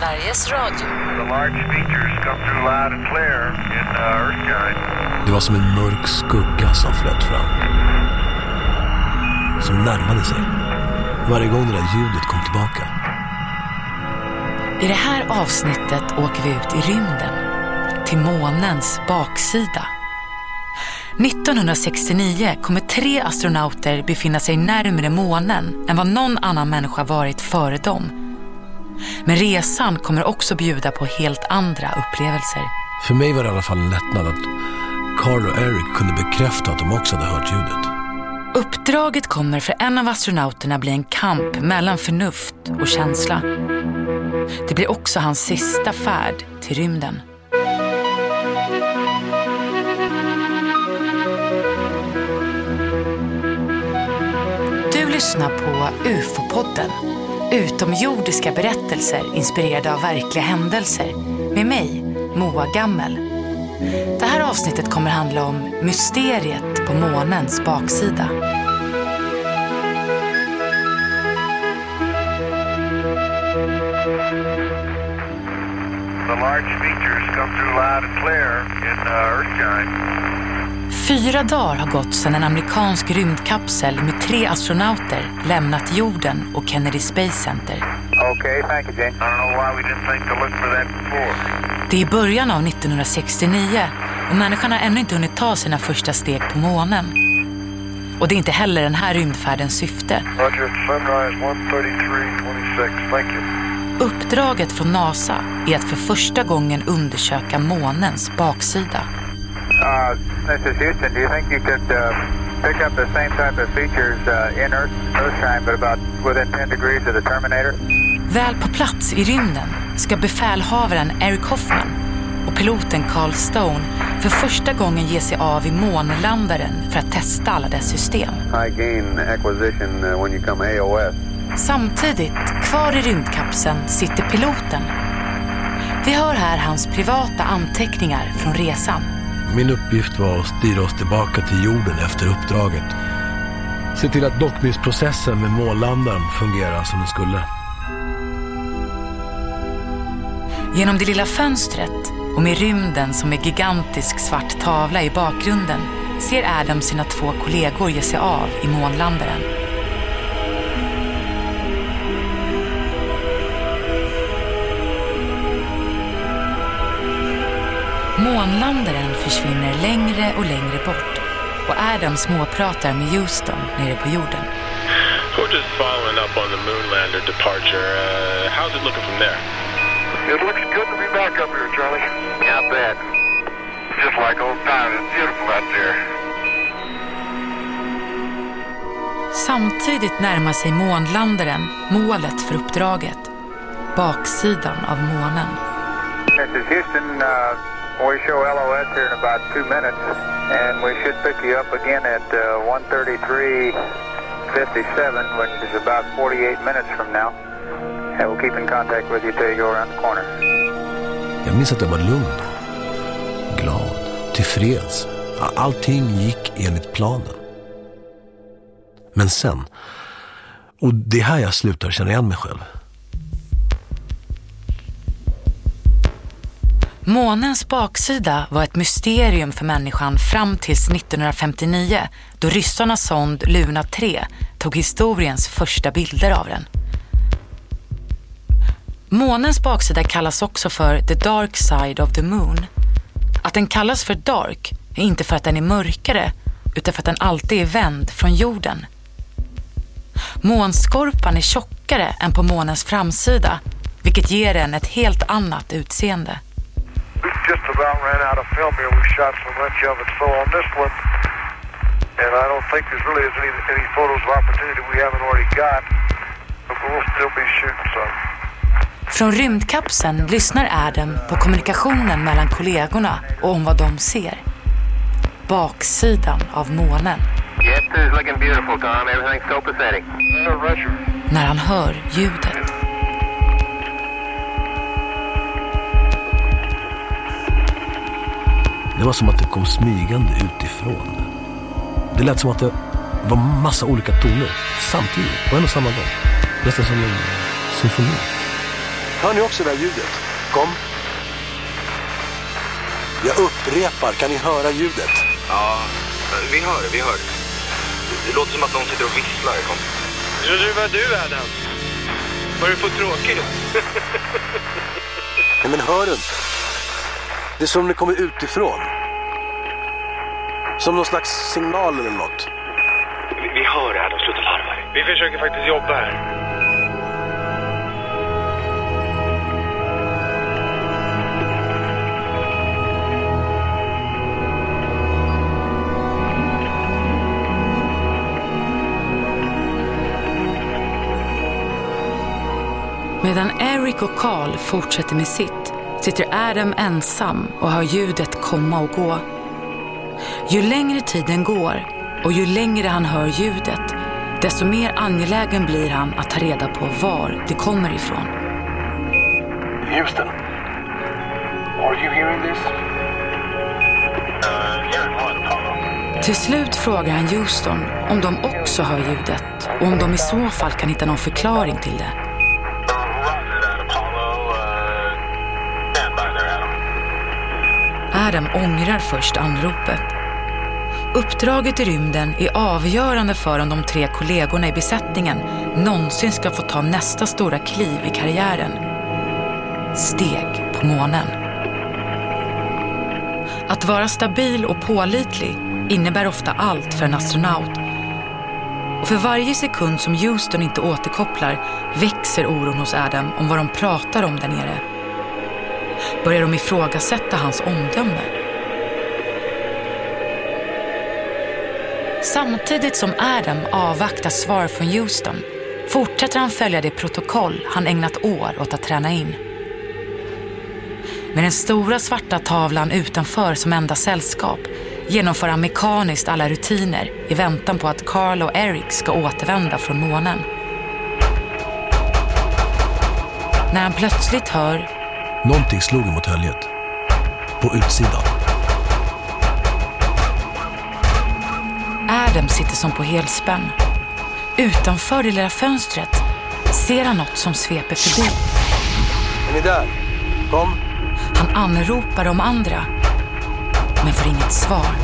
Sveriges Radio. The large features come through loud and clear in uh. Det var som en mörk skugga som flöt fram. Som närmade sig. Varje gång det där ljudet kom tillbaka. I det här avsnittet åker vi ut i rymden. Till månens baksida. 1969 kommer tre astronauter befinna sig närmare månen än vad någon annan människa varit före dem. Men resan kommer också bjuda på helt andra upplevelser. För mig var det i alla fall en lättnad att Carl och Eric kunde bekräfta att de också hade hört ljudet. Uppdraget kommer för en av astronauterna bli en kamp mellan förnuft och känsla. Det blir också hans sista färd till rymden. Du lyssnar på UFO-podden. Utomjordiska berättelser inspirerade av verkliga händelser. Med mig, Moa Gammel. Det här avsnittet kommer handla om mysteriet på månens baksida. Uh. Fyra dagar har gått sedan en amerikansk rymdkapsel med tre astronauter lämnat jorden och Kennedy Space Center. Okay, thank you, Jane. I don't know why we didn't think to look for that before. Det är början av 1969 och människan har ännu inte hunnit ta sina första steg på månen. Och det är inte heller den här rymdfärdens syfte. Roger, sunrise 133.26. Thank you. Uppdraget från NASA är att för första gången undersöka månens baksida. Uh, is Houston. Do you think you could uh, pick up the same type of features uh, in Earth, Earthshine, but about within 10 degrees of the Terminator? Väl på plats i rymden ska befälhavaren Eric Hoffman och piloten Carl Stone för första gången ge sig av i månlandaren för att testa alla dess system. High gain acquisition uh, when you come AOS. Samtidigt, kvar i rymdkapseln sitter piloten. Vi hör här hans privata anteckningar från resan. Min uppgift var att styra oss tillbaka till jorden efter uppdraget. Se till att dockningsprocessen med månlandaren fungerar som den skulle. Genom det lilla fönstret och med rymden som en gigantisk svart tavla i bakgrunden ser Adam sina två kollegor ge sig av i månlandaren. Månlandaren försvinner längre och längre bort och Adam småpratar med Houston nere på jorden. We're just following up on the Moonlander departure. Uh, how's it looking from there? It looks good to be back up here, Charlie. Yeah, I bet. Just like old times. It's beautiful out there. Samtidigt närmar sig månlandaren målet för uppdraget, baksidan av månen. This is Houston. Uh, we show LOS here in about two minutes, and we should pick you up again at uh, 133.57, which is about 48 minutes from now. And we'll keep in contact with you till you go around the corner. Jag minns att jag var lugn. Glad. Tillfreds. Allting gick enligt planen. Men sen. Och det är här jag slutar känna igen mig själv. Månens baksida var ett mysterium för människan fram tills 1959 då ryssarnas sond Luna 3 tog historiens första bilder av den. Månens baksida kallas också för the dark side of the moon. Att den kallas för dark är inte för att den är mörkare utan för att den alltid är vänd från jorden. Månskorpan är tjockare än på månens framsida vilket ger den ett helt annat utseende. Just about ran out of film here. We shot so much of it. So on this one, and I don't think there's really any, any photos of opportunity we haven't already got, but we'll still be shooting some. Från rymdkapseln lyssnar Adam på kommunikationen mellan kollegorna och om vad de ser. Baksidan av månen. Yes, it's looking beautiful, Tom. Everything's copacetic. Roger. När han hör ljudet. Det var som att det kom smygande utifrån. Det lät som att det var massa olika toner samtidigt, på en och samma gång. Nästan som en symfoni. Hör ni också det där ljudet? Kom. Jag upprepar, kan ni höra ljudet? Ja, vi hör det, vi hör det. Det låter som att någon sitter och visslar. Kom. Trodde det var du, Adam? Var du för tråkig? Nej, men hör du inte? Det är som om det kommer utifrån. Som någon slags signal eller något. Vi, vi hör det, Adam. Sluta larva dig. Vi försöker faktiskt jobba här. Medan Eric och Carl fortsätter med sitt sitter Adam ensam och hör ljudet komma och gå. Ju längre tiden går och ju längre han hör ljudet, desto mer angelägen blir han att ta reda på var det kommer ifrån. Houston. Are you hearing this? Till slut frågar han Houston om de också hör ljudet och om de i så fall kan hitta någon förklaring till det. Adam ångrar först anropet. Uppdraget i rymden är avgörande för om de tre kollegorna i besättningen någonsin ska få ta nästa stora kliv i karriären. Steg på månen. Att vara stabil och pålitlig innebär ofta allt för en astronaut. Och för varje sekund som Houston inte återkopplar växer oron hos Adam om vad de pratar om där nere. Börjar de ifrågasätta hans omdöme? Samtidigt som Adam avvaktar svar från Houston fortsätter han följa det protokoll han ägnat år åt att träna in. Med den stora svarta tavlan utanför som enda sällskap genomför han mekaniskt alla rutiner i väntan på att Carl och Eric ska återvända från månen. När han plötsligt hör Någonting slog emot höljet. På utsidan. Adam sitter som på helspänn. Utanför det lilla fönstret ser han något som sveper förbi. Är ni där? Kom. Han anropar de andra, men får inget svar.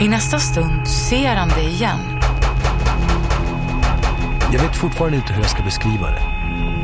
I nästa stund ser han det igen. Jag vet fortfarande inte hur jag ska beskriva det.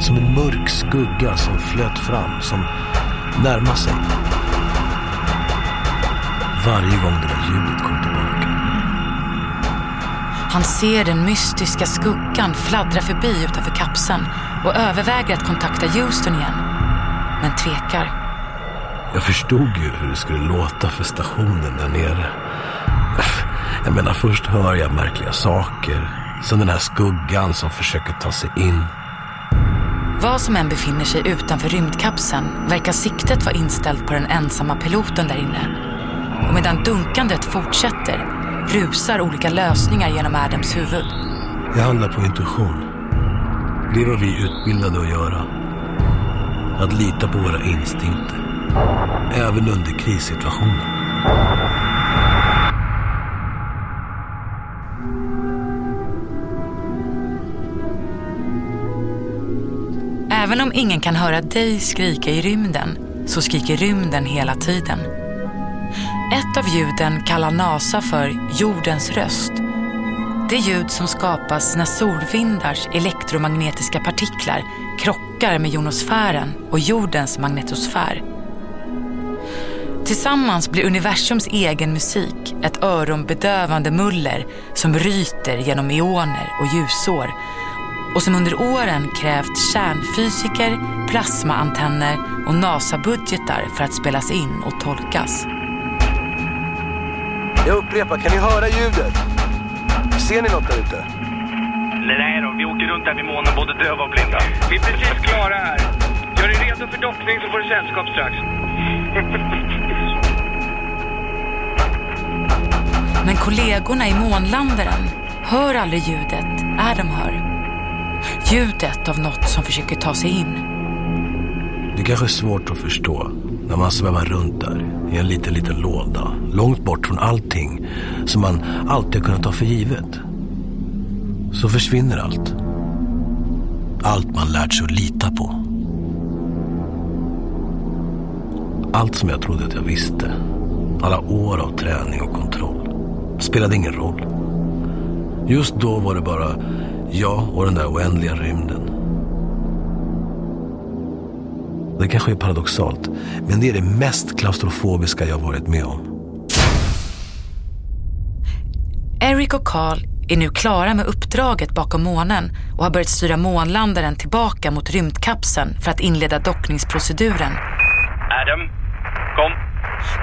Som en mörk skugga som flöt fram, som närmar sig. Varje gång det där ljudet kom tillbaka. Han ser den mystiska skuggan fladdra förbi utanför kapseln och överväger att kontakta Houston igen, men tvekar. Jag förstod ju hur det skulle låta för stationen där nere. Jag menar, först hör jag märkliga saker. Sen den här skuggan som försöker ta sig in. Vad som än befinner sig utanför rymdkapseln verkar siktet vara inställt på den ensamma piloten där inne. Och medan dunkandet fortsätter rusar olika lösningar genom Adams huvud. Jag handlar på intuition. Det är vad vi är utbildade att göra. Att lita på våra instinkter. Även under krissituationer. Även om ingen kan höra dig skrika i rymden så skriker rymden hela tiden. Ett av ljuden kallar NASA för jordens röst. Det ljud som skapas när solvindars elektromagnetiska partiklar krockar med jonosfären och jordens magnetosfär. Tillsammans blir universums egen musik ett öronbedövande muller som ryter genom eoner och ljusår och som under åren krävt kärnfysiker, plasmaantenner och NASA-budgetar för att spelas in och tolkas. Jag upprepar, kan ni höra ljudet? Ser ni något där ute? Nej då, vi åker runt här vid månen både döva och blinda. Vi är precis klara här. Gör dig redo för dockning så får du sällskap strax. Men kollegorna i månlandaren hör aldrig ljudet Adam hör. Ljudet av något som försöker ta sig in. Det kanske är svårt att förstå när man svävar runt där i en liten, liten låda. Långt bort från allting som man alltid kunnat ta för givet. Så försvinner. Allt allt man lärt sig att lita på. Allt som jag trodde att jag visste, alla år av träning och kontroll, spelade ingen roll. Just då var det bara jag och den där oändliga rymden. Det kanske är paradoxalt, men det är det mest klaustrofobiska jag varit med om. Eric och Carl är nu klara med uppdraget bakom månen och har börjat styra månlandaren tillbaka mot rymdkapseln för att inleda dockningsproceduren. Adam, kom.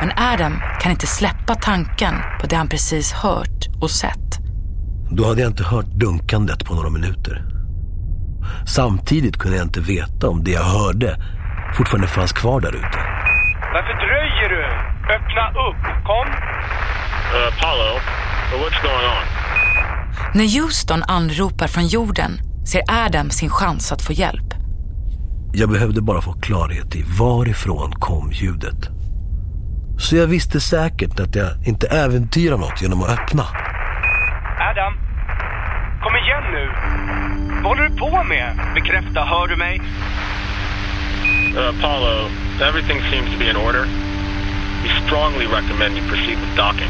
Men Adam kan inte släppa tanken på det han precis hört och sett. Då hade jag inte hört dunkandet på några minuter. Samtidigt kunde jag inte veta om det jag hörde fortfarande fanns kvar där ute. Varför dröjer du? Öppna upp, kom. Uh, Apollo, what's going on? När Houston anropar från jorden ser Adam sin chans att få hjälp. Jag behövde bara få klarhet i varifrån kom ljudet. Så jag visste säkert att jag inte äventyrar något genom att öppna. Adam, kom igen nu. Vad håller du på med? Bekräfta, hör du mig? Uh, Apollo, everything seems to be in order. We strongly recommend you proceed with docking.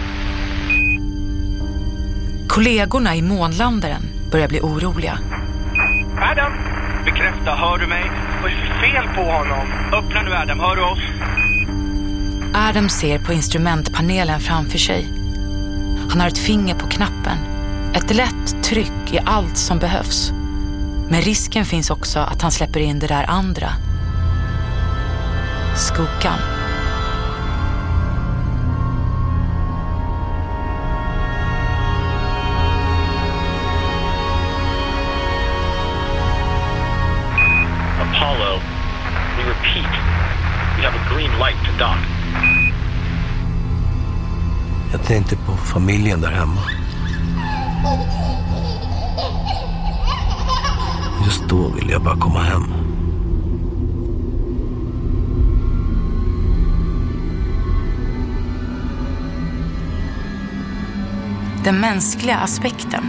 Kollegorna i månlandaren börjar bli oroliga. Adam, bekräfta, hör du mig? Vad är det för fel på honom? Öppna nu Adam, hör du oss? Adam ser på instrumentpanelen framför sig. Han har ett finger på knappen. Ett lätt tryck är allt som behövs. Men risken finns också att han släpper in det där andra. Skuggan. Apollo, we repeat, we have a green light to dock. Jag tänkte på familjen där hemma. Då ville jag bara komma hem. Den mänskliga aspekten.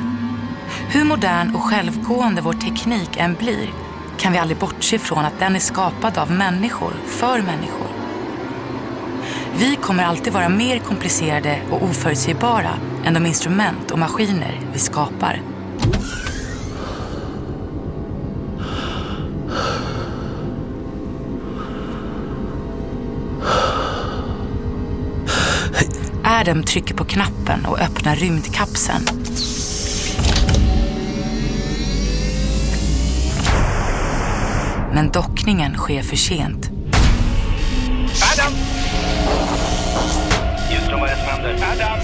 Hur modern och självgående vår teknik än blir kan vi aldrig bortse från att den är skapad av människor, för människor. Vi kommer alltid vara mer komplicerade och oförutsägbara än de instrument och maskiner vi skapar. Adam trycker på knappen och öppnar rymdkapseln. Men dockningen sker för sent. Adam! Houston, vad är det som händer? Adam,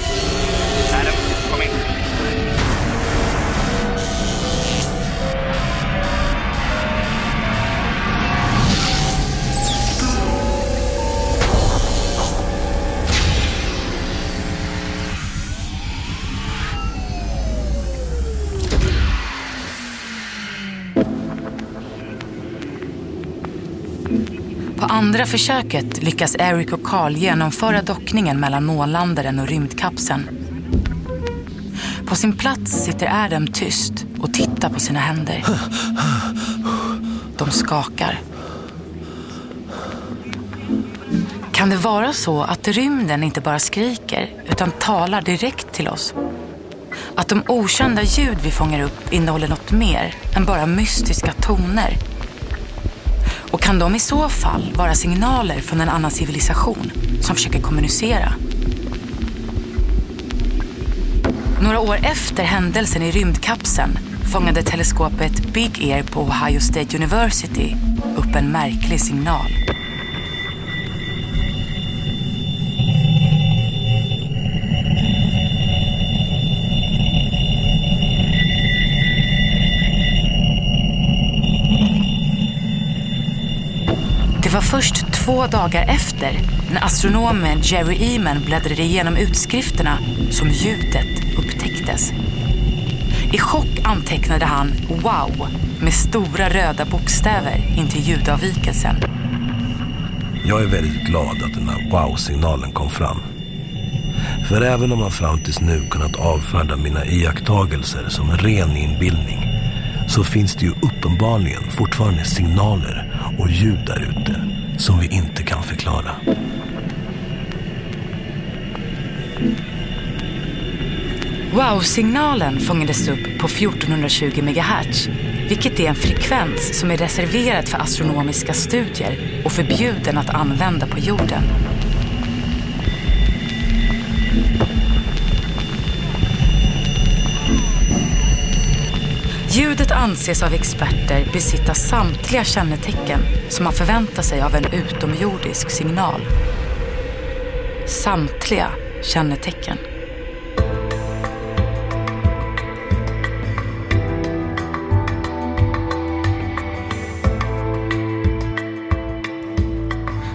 andra försöket lyckas Eric och Carl genomföra dockningen mellan månlandaren och rymdkapseln. På sin plats sitter Adam tyst och tittar på sina händer. De skakar. Kan det vara så att rymden inte bara skriker utan talar direkt till oss? Att de okända ljud vi fångar upp innehåller något mer än bara mystiska toner? Kan de i så fall vara signaler från en annan civilisation som försöker kommunicera? Några år efter händelsen i rymdkapseln fångade teleskopet Big Ear på Ohio State University upp en märklig signal. Var först två dagar efter, när astronomen Jerry Eman bläddrade igenom utskrifterna, som ljudet upptäcktes. I chock antecknade han “Wow” med stora röda bokstäver intill ljudavvikelsen. Jag är väldigt glad att den här wow-signalen kom fram. För även om man fram tills nu kunnat avfärda mina iakttagelser som ren inbildning så finns det ju uppenbarligen fortfarande signaler och ljud där ute som vi inte kan förklara. Wow-signalen fångades upp på 1420 MHz, vilket är en frekvens som är reserverad för astronomiska studier och förbjuden att använda på jorden. Ljudet anses av experter besitta samtliga kännetecken som man förväntar sig av en utomjordisk signal. Samtliga kännetecken.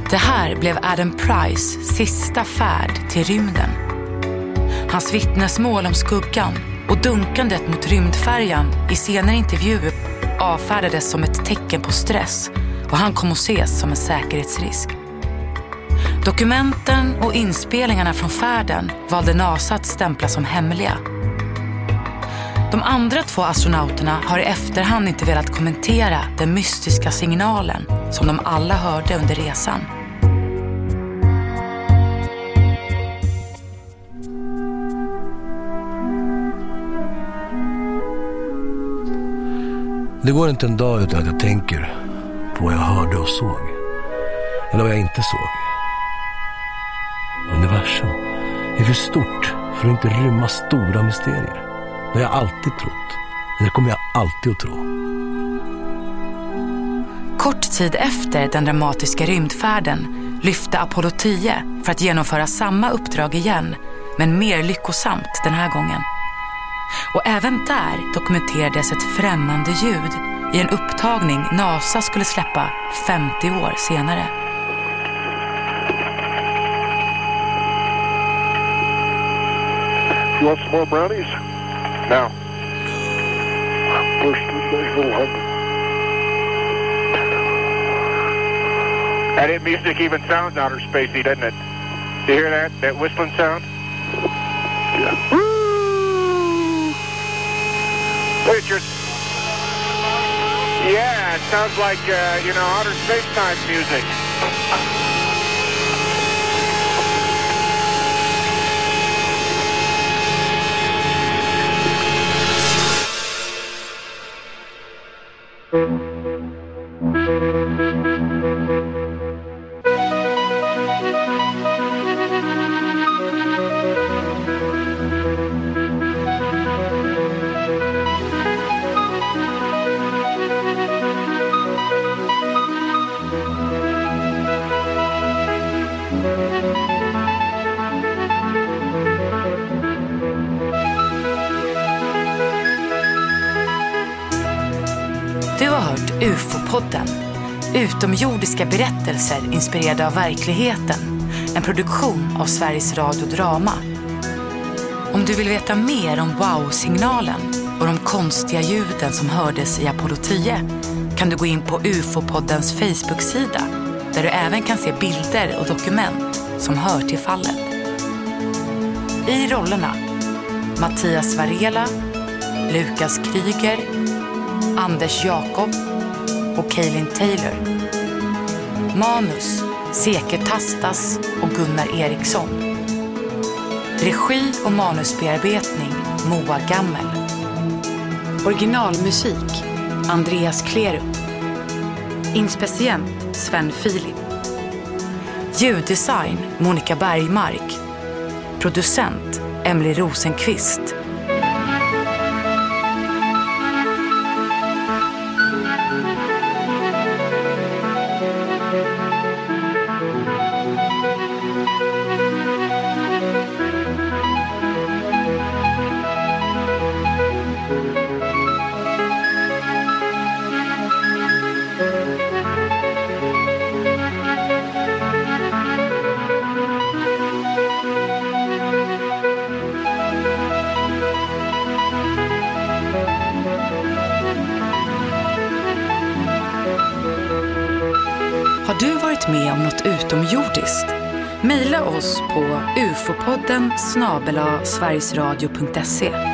Det här blev Adam Price sista färd till rymden. Hans vittnesmål om skuggan och dunkandet mot rymdfärjan i senare intervjuer avfärdades som ett tecken på stress och han kom att ses som en säkerhetsrisk. Dokumenten och inspelningarna från färden valde NASA att stämpla som hemliga. De andra två astronauterna har i efterhand inte velat kommentera den mystiska signalen som de alla hörde under resan. Det går inte en dag utan att jag tänker på vad jag hörde och såg. Eller vad jag inte såg. Universum är för stort för att inte rymma stora mysterier. Det har jag alltid trott. Det kommer jag alltid att tro. Kort tid efter den dramatiska rymdfärden lyfte Apollo 10 för att genomföra samma uppdrag igen, men mer lyckosamt den här gången. Och även där dokumenterades ett främmande ljud i en upptagning NASA skulle släppa 50 år senare. You want some more brownies? No. Push the signal up. That music even sounds outer spacey, doesn't it? Do you hear that? That whistling sound? Yeah. Your... Yeah, it sounds like, uh, you know, outer space time music. Du har hört UFO-podden. Utomjordiska berättelser inspirerade av verkligheten. En produktion av Sveriges Radio Drama. Om du vill veta mer om wow-signalen och de konstiga ljuden som hördes i Apollo 10 kan du gå in på UFO-poddens Facebook-sida där du även kan se bilder och dokument som hör till fallet. I rollerna Mattias Varela, Lukas Kryger, Anders Jakob och Kaelin Taylor. Manus Seke Tastas och Gunnar Eriksson. Regi och manusbearbetning Moa Gammel. Originalmusik Andreas Klerup. Inspecient Sven Filip. Ljuddesign Monica Bergmark. Producent Emily Rosenqvist. Mejla oss på ufopodden snabel-a sverigesradio.se